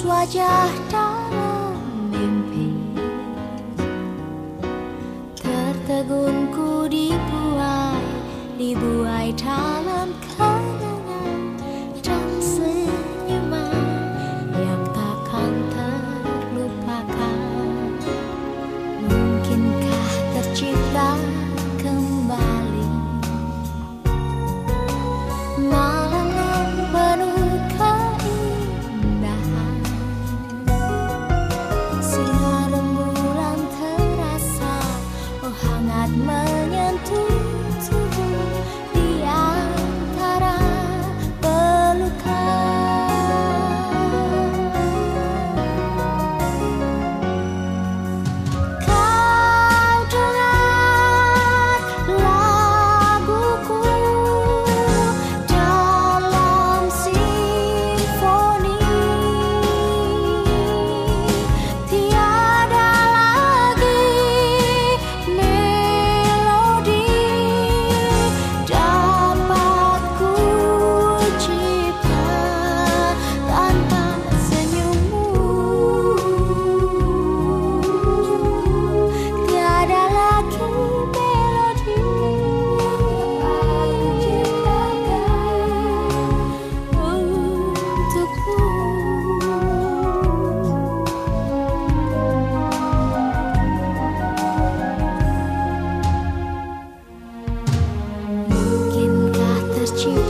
Wajah dalam mimpi. Tertegun ku dibuai Dibuai dalam watching.